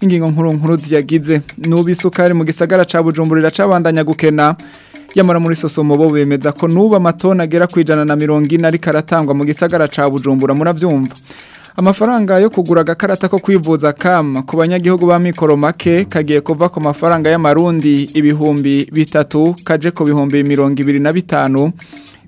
ingingo nkuru nkuru ziyagize n'ubu isukari mu gisagara cya bujumburira cy'abandanya gukena yamara muri sosomo bo bemeza ko nuba matona agera kwijana na mirongo ine ariko aratangwa mu gisagara cya bujumbura murabyumva amafaranga yo kugura agakarata ko kwivuza kam ku banyagihugu ba mikoro make kagiye kuva ku mafaranga y'amarundi ibihumbi bitatu kaje ku bihumbi mirongo ibiri na bitanu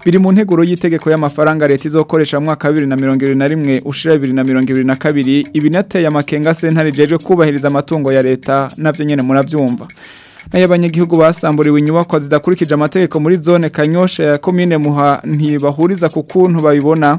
biri mu nteguro y'itegeko y'amafaranga leta izokoresha mu mwaka wa bibiri na mirongo irindwi na rimwe ushira bibiri na mirongo ibiri na kabiri ibinateye amakenga sentare jejwe kubahiriza amatungo ya leta nabyo nyine murabyumva nayo abanyagihugu basamburiwe inyubako zidakurikije amategeko muri zone kanyosha ya komine muha ntibahuriza ku kuntu babibona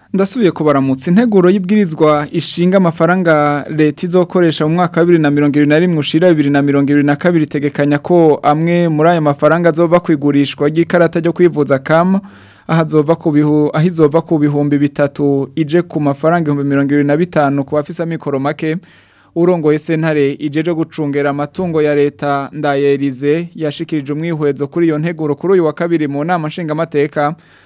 ndasubiye kubaramutsa integuro y'ibwirizwa ishinga amafaranga leta izokoresha mu mwaka wa bibiri na mirongo na rimwe ushira bibiri na mirongo na kabiri itegekanya ko amwe muri aya mafaranga azova ku igurishwa kwivuza kam kwivuza ku aho ahizova ku bihumbi bitatu ije ku mafaranga ibihumbi mirongo na bitanu ku bafise amikoro make urongoye sentare ijeje gucungera amatungo ya leta ndayerize yashikirije umwihwezo kuri iyo nteguro kuri uyu wa kabiri mu nama nshingamateka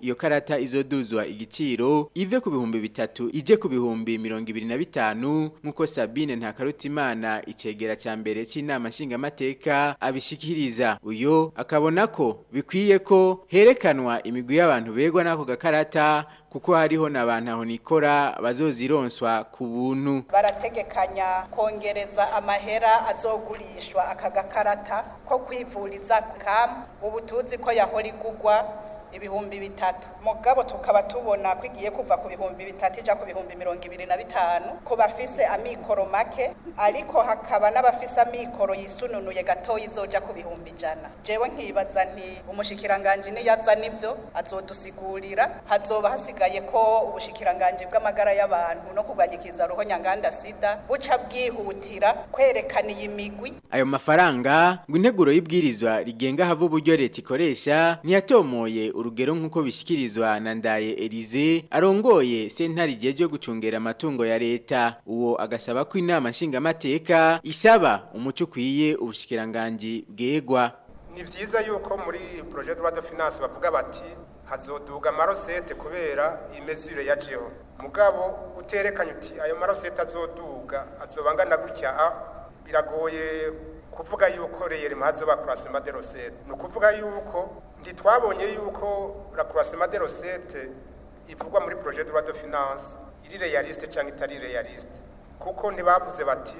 iyo karata izoduzwa igiciro ive ku bihumbi bitatu ijye ku bihumbi mirongo ibiri na bitanu nk'uko sabine ntakarutimana icyegera cya mbere cy'inama nshingamateka abishyikiriza uyu akabona ko bikwiye ko herekanwa imigwi y'abantu begwa n'ako gakarata kuko hariho na ba ntahonikora bazozironswa ku buntu barategekanya kongereza amahera azogurishwa aka gakarata ko kwivuriza kam ubu ko yahora igurwa ibihumbi bitatu mugabo tukaba tubona ko igiye kuva ku bihumbi bitatu ijya ku bihumbi mirongo ibiri na bitanu ku bafise amikoro make ariko hakaba n'abafise amikoro yisununuye gatoya izojya ku bihumbi ijana jewe nkibaza nti umushikiranganji niyaza nibyo azodusigurira hazoba hasigaye ko ubushikiranganji bw'amagara y'abantu no kurwanyikiza roho nyanganda sida buca bwihutira kwerekana iyi migwi ayo mafaranga ngo integuro y'ibwirizwa rigenga hava uburyo leta ikoresha ntiyatomoye urugero nk'uko bishyikirizwa na Ndaye Elize arongoye sentare igihe cyo gucungera amatungo ya leta uwo agasaba ko inama nshingamateka isaba umuco ukwiye ubushyikiranganji bwegwa ni byiza yuko muri projet de finance bavuga bati hazoduga amarosete kubera iyi mesure yajeho mugabo uterekanye uti ayo marosete azoduga azoba angana gutya ah, biragoye kuvuga yuko reyeri mahazo bakurasa imbaderosete ni kuvuga yuko ntitwabonye yuko rakurasima de rosette ivugwa muri projet de loi de finance iri realiste cyangwa itari realiste kuko ntibavuze bati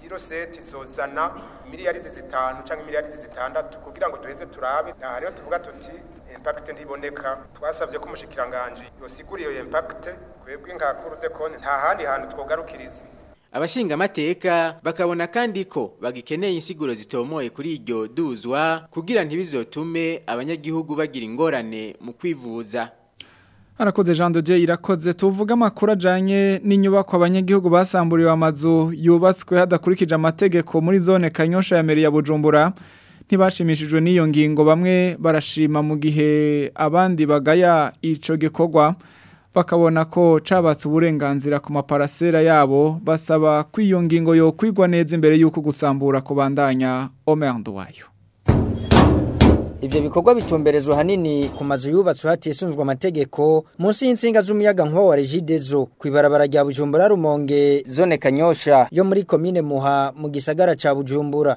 iyi rosette izozana miliyaridi zitanu cyangwa miliyaridi zitandatu kugira ngo duheze turabe aha niho tuvuga tuti impact ntiboneka twasabye ko umushikiranganji yosigura iyo impact twebwe nka kuru de konti nta handi hantu twogarukiriza abashingamateka bakabona kandi ko bagikeneye insiguro zitomoye kuri iryo duzwa kugira ntibizotume abanyagihugu bagira ingorane mu kwivuza arakoze jean dogeye irakoze tuvuga amakuru ajyanye n'inyubako abanyagihugu basamburiwe amazu yubatswe hadakurikije amategeko muri zone kanyosha ya meri ya bujumbura ntibashimishijwe n'iyo ngingo bamwe barashima mu gihe abandi bagaya icyo gikorwa bakabona ko cabatse uburenganzira ku maparasera yabo basaba kwiyongingo ngingo yo kwigwa neza imbere y'uko gusambura kubandanya omerdo wayo Ivyo bikorwa bitumberezwa hanini ku mazu yubatswe hatisunzwe amategeko munsi y'insinga z'umuyaga nkuba wa Regidezo kwibarabara rya Bujumbura Rumonge zone Kanyosha yo muri commune Muha mu gisagara ca Bujumbura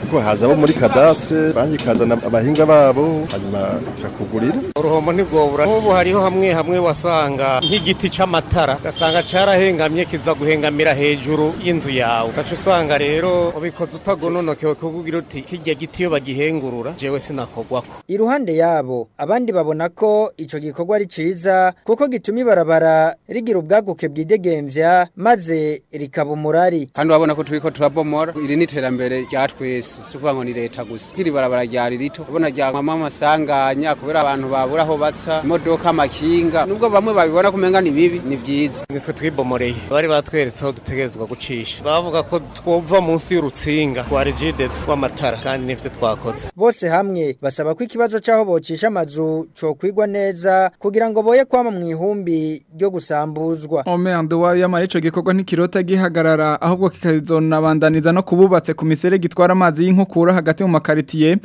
kuko haza abo muri kadasitire bayikazana abahinga babo hanyuma ikakugurira uruhombo ntigobura nk'ubu hariho hamwe hamwe wasanga nk'igiti cy'amatara ugasanga cyarahengamye kiza guhengamira hejuru y'inzu yawe ugaca usanga rero ubikoze utagononokewe kuvugira uti kijya giti iyo bagihengurura jewe sinakogwako iruhande yabo abandi babona ko icyo gikorwa ari cyiza kuko gituma ibarabara rigira ubwaguke bwidegembya maze rikaba umurari kandi urabona ko turi ko turabomora iri ni iterambere rya twese si ukuvuga ngo ni leta gusa ibarabara rya ririto ubona ryamamo amasanganya kubera abantu babura aho batsa imodoka amakinga nubwo bamwe babibona ko umenga ni bibi ni byiza nitwe twibomoreye bari batweretse aho dutegerezwa gucisha bavuga ko twumva munsi y'urutsinga rwa rigidesi rw'amatara kandi n'ibyo twakoze bose hamwe basaba ko ikibazo cy'aho bocisha amazu cokwigwa neza kugira ngo boye kwama mu ihumbi ryo gusambuzwa omeyando wayo yamara icyo gikorwa ntikirota gihagarara ahubwo kikazonabandaniza no kububatse ku miserege itwara amazi y'inkukura hagati mu makaritiye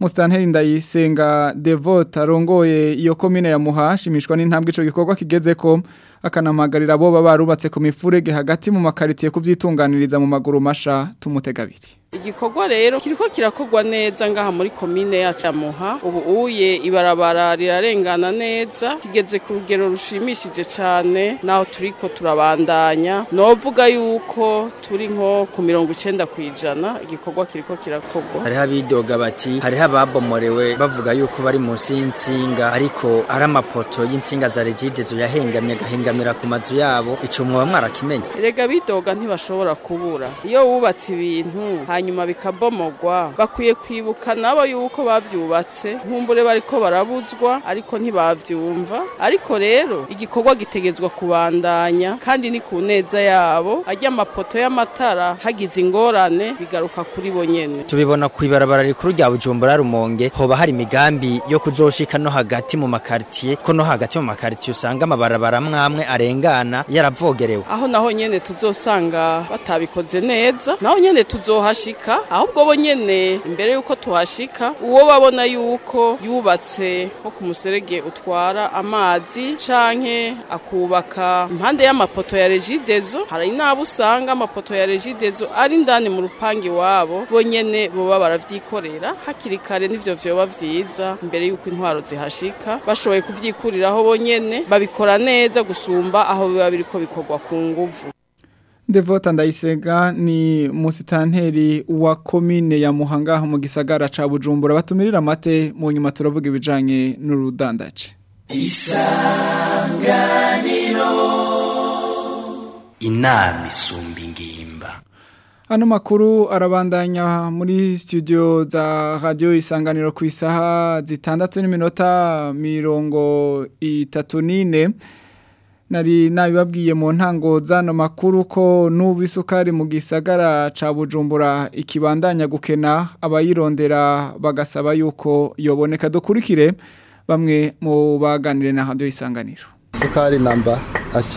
Mustanheri ndayisenga Devote arongoye iyo komine ya Muhashimishwa n'intambwe ico gikorwa kigezeko bakanamagarira abo baba barubatse ku mifurege hagati mu makaritiye kubyitunganiriza mu maguru masha tumutegabiri abiri rero kiriko kirakogwa neza ngaha muri komine yacu muha ubu uye ibarabara rirarengana neza kigeze ku rugero rushimishije cyane naho turiko turabandanya novuga yuko turi nko ku mirongo icenda ku ijana igikorwa kiriko kirakogwa hariho abidoga bati hariho ababomorewe bavuga yuko bari munsi y'insinga ariko ari amapoto y'insinga za regide yahengamye agahengamye baryamira ku mazu yabo icyo muba mwarakimenye erega bidoga ntibashobora kubura iyo wubatse ibintu hanyuma bikabomogwa bakwiye kwibuka nabo yuko bavyubatse nkumbure bariko barabuzwa ariko ntibabyumva ariko rero igikorwa gitegezwa kubandanya kandi ni ku neza yabo ajya amapoto y'amatara hagize ingorane bigaruka kuri bo nyene tubibona ku ibarabara rikuru rya Bujumbura Rumonge hoba hari imigambi yo kuzoshika no hagati mu makartier ko no hagati mu makartier usanga amabarabara mwamwe n'umwe arengana yaravogerewe aho naho nyine tuzosanga batabikoze neza naho nyine tuzohashika ahubwo bo nyine imbere y'uko tuhashika uwo babona yuko yubatse nko ku muserege utwara amazi canke akubaka impande y'amapoto ya regidezo hari n'abo usanga amapoto ya regidezo ari indani mu rupangi wabo bo nyene boba baravyikorera hakiri kare n'ivyo vyoba vyiza imbere y'uko intwaro zihashika bashoboye kuvyikuriraho bo nyene babikora neza gusa gusumba aho biba ko bikorwa ku nguvu Devota Ndayisega ni musitanteri wa komine ya Muhanga mu gisagara ca Bujumbura batumirira amate mu nyuma turavuga ibijyanye n'urudandaje Isanganiro inama isumba ingimba Ano makuru arabandanya muri studio za radio isanganiro ku isaha zitandatu n'iminota mirongo itatu n'ine nari nabibabwiye mu ntango zano makuru ko n'ubu isukari mu gisagara ca bujumbura ikibandanya gukena abayirondera bagasaba yuko yoboneka dukurikire bamwe mu baganire na handi isanganiro. isukari namba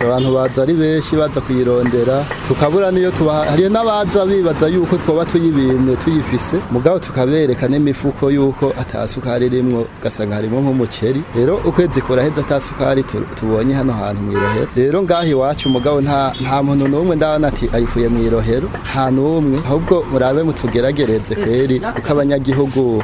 abantu baza ari benshi baza kuyirondera tukabura niyo tubaha hari n'abaza bibaza yuko twaba tuyibimye tuyifise mugabo tukabereka n'imifuko yuko atasukari irimwo ugasanga harimo nk'umuceri rero ukwezi kuraheza atasukari tubonye hano hantu mu irohero rero ngaho iwacu mugabo nta nta muntu n'umwe ndabona ati ayikuye mu irohero nta n'umwe ahubwo murabe mutugeragereze kweri kuko abanyagihugu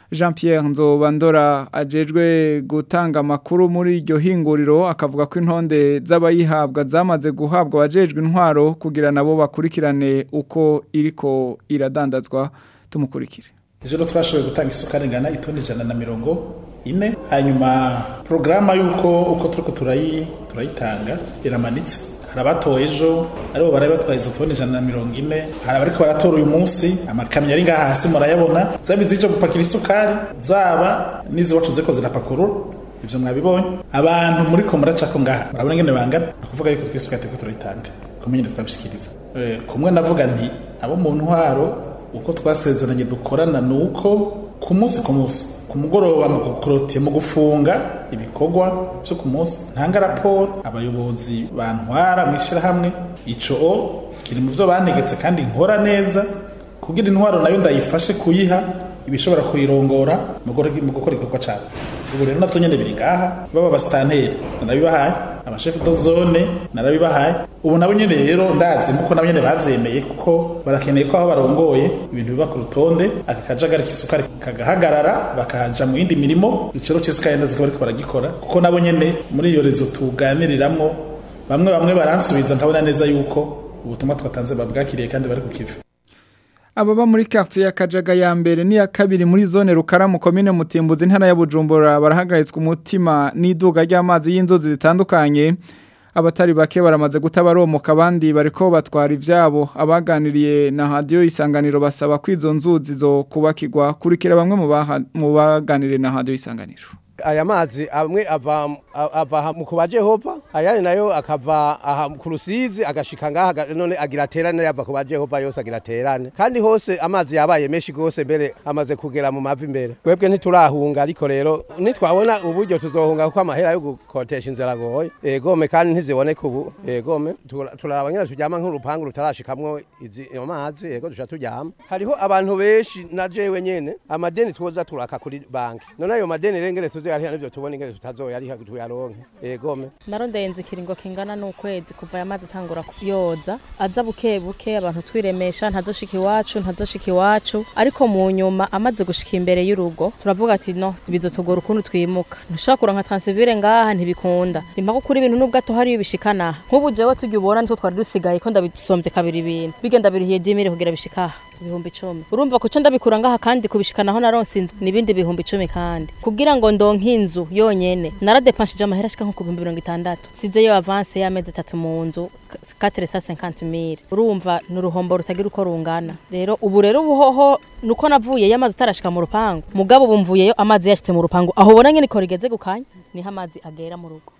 jean Pierre nzobandora ajejwe gutanga amakuru muri iryo hinguriro akavuga ko intonde z'abayihabwa zamaze guhabwa abajejwe intwaro kugira nabo bakurikirane uko iriko iradandazwa tumukurikire ejo twashoboye gutanga isuka ringana itoni ijana na mirongo ine hanyuma porogaramu y'uko uko turi turayitanga iramanitse hari abatoye ejo aribo bari batwaye izo toni ijana na mirongo ine hari abariko baratora uyu munsi amakamyo ari ngaha hasi murayabona zaba izije gupakira isukari zaba n'iziwacuze ko zirapakurura ibyo mwabibonye abantu muri ko muracako ngaha murabona ingene bangana ni ukuvuga yuko twisuka turiko turayitanga kumenya twabishikiriza eh, kumwe navuga nti abo mu ntwaro uko twasezeranye dukorana ni uko ku munsi ku munsi ku mugoroba mu gukorotiye mu gufunga ibikorwa byo ku munsi ntanga raporo abayobozi bantwara mu ishyirahamwe ico o kiri mu byo bantegetse kandi nkora neza kugira intwaro nayo ndayifashe kuyiha ibishobora kuyirongora mu gukora igikorwa cyabo ubu rero navyo nyene biri ngaha baba abasitanteri nabibahaye amashefu do narabibahaye ubu nabo nyene rero ndazi nuko nabo nyene bavyemeye kuko barakeneye ko aho barongoye ibintu biba ku rutonde akakajagari k'isukari kagahagarara bakahaja mu yindi mirimo igiciro c'isukari ndazi ko bariko baragikora kuko nabo nyene muri iyo rezo tuganiriramwo bamwe bamwe baransubiza ntabona neza yuko ubutumwa twatanze babwakiriye kandi bari kukiva ababa muri quartier ya Kajaga ya mbere ni ya kabiri muri zone Rukaramu commune Mutimbuzi ntara ya Bujumbura barahagaritswe umutima n'iduga ry'amazi y'inzozi zitandukanye abatari bake baramaze gutabaromoka abandi ko batwara ivyabo abaganiriye na radio isanganiro basaba kwizo nzuzi zo kubakirwa kurikira bamwe mu baganiriye na radio isanganiro aya mazi amwe ava mu kuba jehova ayandi nayo akava aha ku rusizi agashika ngaha none agira aterane yava kuba jehova yose agira aterane kandi hose amazi yabaye menshi rwose mbere amaze kugera mu mavi mbere twebwe ntiturahunga ariko rero nitwabona uburyo tuzohunga kuko amahera yo gukotesha inzara goye egome kandi ntiziboneka ubu egome turaraba nyine turyama nk'urupangu rutarashikamwo izi amazi ego dushaka turyama hariho abantu benshi na jewe nyene amadeni twoza turaka kuri banki none ayo madeni rengere tuzi ibyo yariha n'ibyo tubona inge tutazora tuyaronke yegome narondenze ikiringo kingana n'ukwezi kuva amazi atangura yoza aza buke buke abantu twiremesha ntazoshika iwacu ntazoshika iwacu ariko mu nyuma amaze gushika imbere y'urugo turavuga ati no bizotugora ukuntu twimuka ntushobora kuronka transivire ngaha ntibikunda impaka kuri ibintu nubwo atohari bishikana nk'ubu jewe tujya ubona nitwo twari dusigaye ko ndabisomvye kabiri ibintu bigenda birihiye dimire kugira bishikaha ibihumbi icumi urumva ku cyo ndabikura ngaha kandi kubishikanaho naronse inzu n'ibindi bihumbi icumi kandi kugira ngo ndonke inzu yonyine naradepanshije amahera ashika nko ku bihumbi mirongo itandatu sizeyo avanse y'amezi atatu mu nzu katire sa senkanti mire urumva ni uruhombo rutagira uko rungana rero ubu rero ubuhoho nuko navuyeyo amazi atarashika mu rupangu mugabo bumvuyeyo amazi yashitse mu rupangu aho ubona nyene ko rigeze gukanya niho amazi agera mu rugo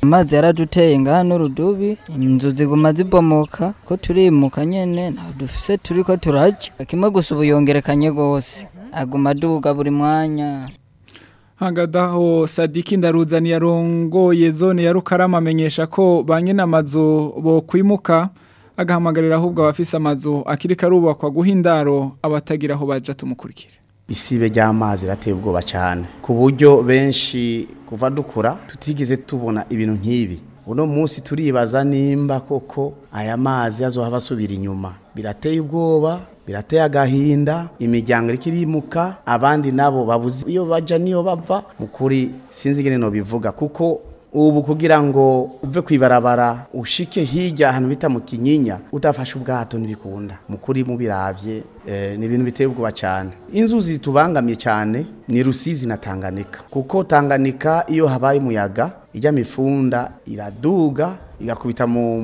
amazi yaraduteye ngaha n'urudubi inzu ziguma zibomoka ko turimuka nyene dufise turi ko turaca gusa ubu yongerekanye rwose aguma aduga buri mwanya hangadaho sadiki ndaruzaniye arongoye zone ya rukarama amenyesha ko ba namazu bo kwimuka agahamagarira ahubwo abafise amazu akiri karubakwa guha indaro abatagira aho bajya tumukurikira isibe ry'amazi irateye ubwoba cyane ku buryo benshi kuva dukura tutigeze tubona ibintu nk'ibi uno munsi turibaza nimba koko aya mazi azohava asubira inyuma birateye ubwoba birateye agahinda imiryango iri kirimuka abandi nabo babuze iyo bajya niyo bava mu sinzi ingene no bivuga kuko ubu kugira ngo uve ku ibarabara ushike hirya ahantu bita mu kinyinya udafashe ubwato ntibikunda mukuri mubiravye eh, ni ibintu biteye ubwoba cyane inzuzi zitubangamiye cyane ni rusizi na tanganika kuko tanganika iyo habaye umuyaga ijya mifunda iraduga igakubita mu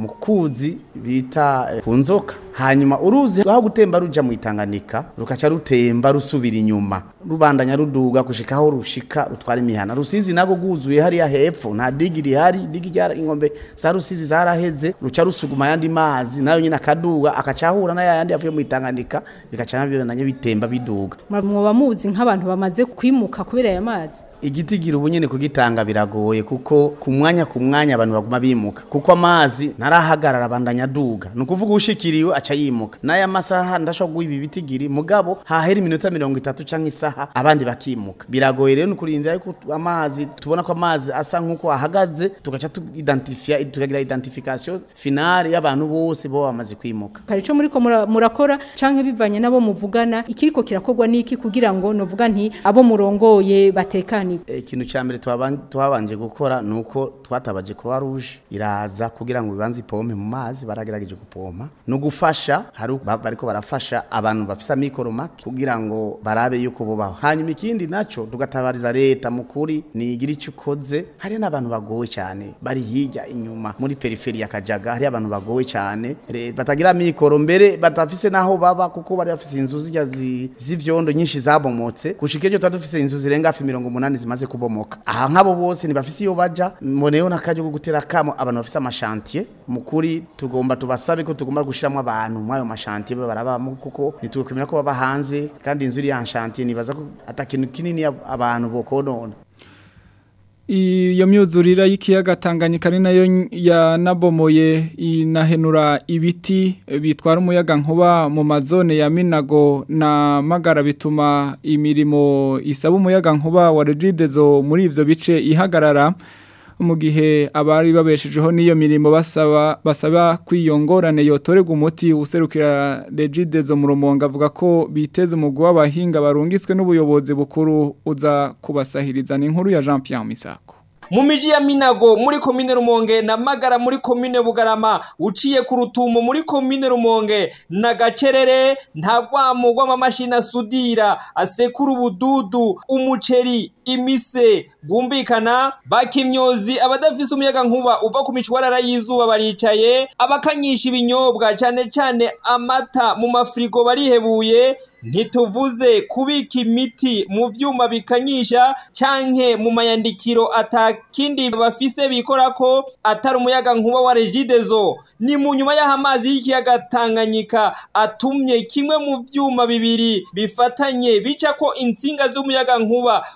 mukuzi bita eh, ku nzoka hanyuma uruzi aho gutemba ruja mu itanganika rukaca rutemba rusubira inyuma rubandanya ruduga kushika aho rushika rutwara imihana rusizi nago guzuye hariya hepfo nta digi rihari digi ryara inkombe za rusizi zaraheze ruca rusuguma yandi mazi nayo nyine akaduga akacahura na yandi yavuye mu itanganika bikaca nabyo bitemba biduga mwoba muzi nk'abantu bamaze kwimuka kubera aya mazi igiti gira ubunyene kugitanga biragoye kuko ku mwanya ku mwanya abantu baguma bimuka kuko amazi ntarahagarara abandanya aduga ni ukuvuga ushikiriwe aca yimuka n'aya masaha ndashobora guha ibi bitigiri mugabo hahera iminota mirongo itatu cyangwa isaha abandi bakimuka biragoye rero ni ukurindira yuko amazi tubona ko amazi asa nk'uko ahagaze tugaca tuidentifiya tukagira identification finale y'abantu bose bo bamaze kwimuka muri muriko murakora canke bivanye nabo muvugana ikiriko kirakogwa niki kugira ngo nuvuga nti abo murongoye batekane eh, ikintu e, cyambere twabanje gukora nuko twatabaje croix rouge iraza kugira ngo bibanze ipompe mu mazi baragerageje gupompa no gufasha barafasha hari bariko barafasha abantu bafise amikoro make kugira ngo barabe yuko bubaho hanyuma ikindi naco tugatabariza leta mukuri nigira ico ukoze hari n'abantu bagowe cyane bari hirya inyuma muri periferi ya Kajaga hari abantu bagowe cyane batagira amikoro mbere batafise naho baba kuko bari bafise inzu zijya z'ivyondo nyinshi zabomotse gushika ejo twadufise inzu zirenga 180 zimaze kubomoka aha nkabo bose nibafise iyo baja moneyo nakaje gutera kamo abantu bafise amashantier mukuri tugomba tubasabe ko tugomba gushiramo abantu ahantu muri ayo barabamo kuko ntitwikwemera ko baba hanze kandi inzu iri yanshantiye nibaza ko atakintu kinini abantu bokonona iyo myuzurira y'ikiyaga Tanganyika ari nayo yanabomoye inahenura ibiti bitwara umuyaga nkuba mu mazone ya Minago na Magara bituma imirimo isaba umuyaga nkuba wa regidezo muri ibyo bice ihagarara mu gihe abari babeshejeho n'iyo mirimo basaba basaba kwiyongorane yotorerwa umuti userukira regide zo mu rumonga avuga ko biteze umugwi w'abahinga barungiswe n'ubuyobozi bukuru uza kubasahiriza n'inkuru ya Jean Pierre Misako mu miji ya minago muri komine rumonge na magara muri komine bugarama uciye ku rutumo muri komine rumonge na gacerere nta rwamo rw'amamashini asudira asekura ubududu umuceri imise bwumvikana bakimyozi abadafise umuyaga nkuba uva ku mishwarara y'izuba baricaye abakanyisha ibinyobwa cyane cyane amata mu mafirigo barihebuye ntituvuze kubika imiti mu byuma bikanyisha canke mu mayandikiro atakindi bafise bikora ko atari umuyaga nkuba wa regidezo ni mu nyuma y’amazi amazi y'ikiyaga tanganyika atumye kimwe mu byuma bibiri bifatanye bica ko insinga z'umuyaga nkuba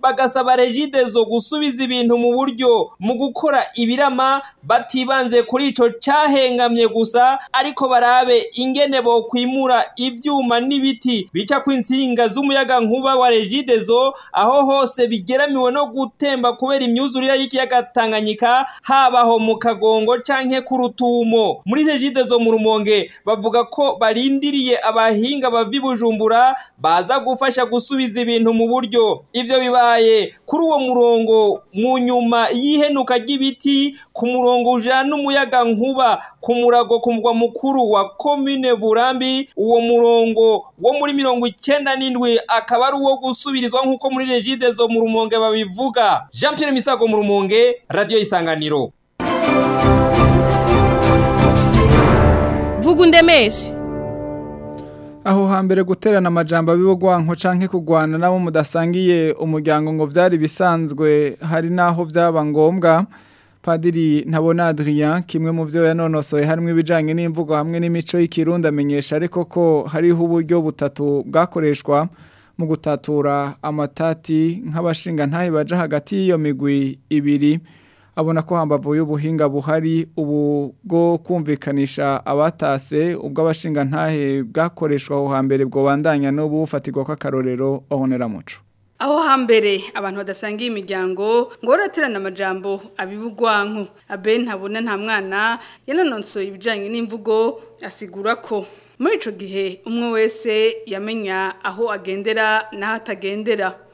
bagasaba regide zo gusubiza ibintu mu buryo mu gukora ibirama batibanze kuri icyo cyahengamye gusa ariko barabe ingene kwimura ibyuma n'ibiti bica ku insinga insinga z'umuyagankuba wa regidezo aho hose bigeramiwe no gutemba kubera imyuzurire y'ikiyaga Tanganyika habaho mu kagongo canke ku rutumo muri regidezo mu rumonge bavuga ko barindiriye abahinga bava Bujumbura baza gufasha gusubiza ibintu mu buryo ibyo bibaye kuri uwo murongo mu nyuma y'ihenuka ry'ibiti ku murongo ujana umuyaga nkuba ku murago ku mukuru wa komine burambi uwo murongo wo muri mirongo icyenda n'indwi akaba ari uwo gusubirizwa nk'uko muri regide zo mu rumonge babivuga jean Pierre misago mu rumonge radiyo isanganiro vuga undemeshe aho hambere guterana amajambo abibogwanko canke kugwana nabo mudasangiye umuryango ngo byari bisanzwe hari naho byaba ngombwa padiri ntabona adrian kimwe mu byo yanonosoye harimo ibijyanye n'imvugo hamwe n'imico y'ikirundi amenyesha ariko ko hariho uburyo butatu bwakoreshwa mu gutatura amatati nk'abashinga ntahe baje hagati y'iyo migwi ibiri abona ko hambavu y'ubuhinga buhari ubu bwo kumvikanisha abatase ubwo abashinga ntahe bwakoreshwa aho hambere bwo bandanya n'ubu bufatirwa ko akarorero bahonera muco aho hambere abantu badasangiye imiryango ngo baraterana amajambo abibugwanku abe ntabona nta mwana yananonsoye ibijyanye n'imvugo asigura ko muri icyo gihe umwe wese yamenya aho agendera n'aho atagendera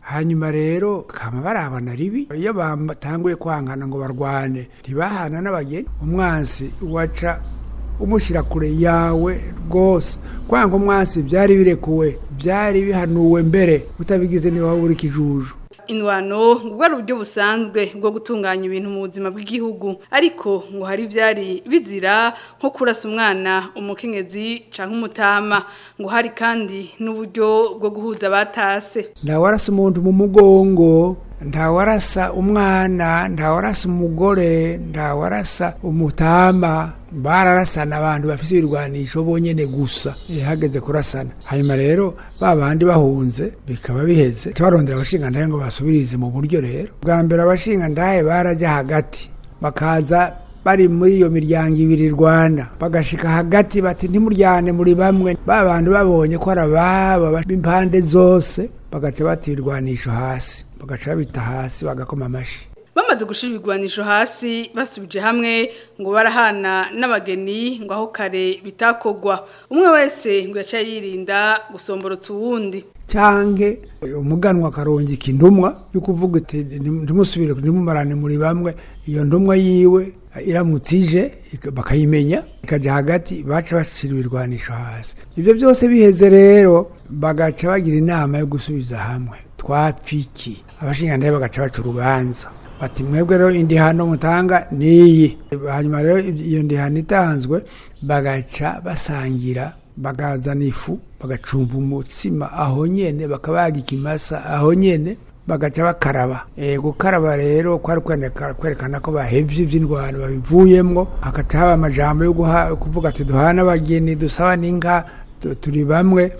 hanyuma rero kama barabana ribi iyo batanguye kwangana ngo barwane ntibahana n'abageni umwansi waca umushyira kure yawe rwose kwanga umwansi byari birekuwe byari bihanuwe mbere utabigize niba uri ikijuju inwano ngo ari uburyo busanzwe bwo gutunganya ibintu mu buzima bw'igihugu ariko ngo hari ibyari bizira nko kurasa umwana umukenyezi cyangwa umutama ngo hari kandi n'uburyo bwo guhuza abatase warasa umuntu mu mugongo warasa umwana ntawarasa umugore warasa umutama bararasana abantu bafite ibirwanisho bonyine gusa ihagaze eh, kurasana hanyuma rero ba bandi bahunze bikaba biheze tubarondera abashinga ndahe ngo basubirize mu buryo rero bwa mbere abashinga ndahe barajya hagati bakaza bari muri iyo miryango ibiri rwanda bagashika hagati bati ntimuryane muri bamwe ba bantu babonye ko ari ababa b'impande zose bagaca bata ibirwanisho hasi bagaca babita hasi bagakoma amashyi bamaze gushyira ibigwanisho hasi basubije hamwe ngo barahana n'abageni ngo aho kare bitakogwa umwe wese ngo yacaye yirinda gusomborotsa uwundi cyangwa umuganwa akarongika indumwa yo kuvuga uti ndimusubire ndimumarane muri bamwe iyo ndumwa yiwe iramutse bakayimenya ikajya hagati baca bashyira ibirwanisho hasi ibyo byose biheze rero bagaca bagira inama yo gusubiza hamwe twapfiki abashingantahe bagaca baca urubanza bati mwebwe rero indihano mutanga iyi hanyuma rero iyo ndihano itanzwe bagaca basangira bagazana ifu bagacumba umutsima aho nyine bakabaga ikimasa aho nyine bagaca bakaraba eh, gukaraba rero kwari kwerekana ko bahebye iby'indwara babivuyemo hagaca haba amajambo yo kuvuga ati duhana abageni dusaba n'inka turi bamwe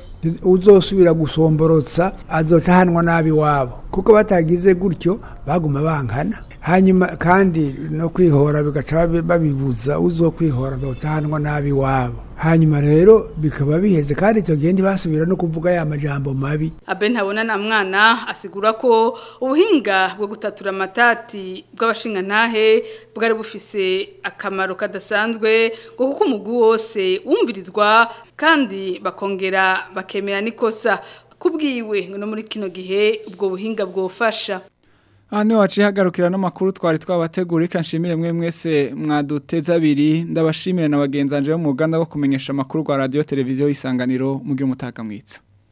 uzosubira gusomborotsa azoca ahanwa nabi iwabo kuko batagize gutyo baguma bangana hanyuma kandi no kwihora bigaca babibuza uzo kwihora agahita nabi iwabo hanyuma rero bikaba biheze kandi icyo gihe ntibasubira no kuvuga ya majambo mabi abe ntabona na mwana asigura ko ubuhinga bwo gutatura amatati bw'abashingantahe bwari bufise akamaro kadasanzwe ngo kuko umugu wose wumvirizwa kandi bakongera bakemera n'ikosa kubwiwe ngo no muri kino gihe ubwo buhinga bwofasha Hano haciye hagarukira no makuru twari twabategura ikanshimire mwe mwese mwaduteza abiri ndabashimire na bagenzi anje bo mu Uganda bwo kumenyesha amakuru kwa radio televiziyo isanganiro mugira umutakamwitsa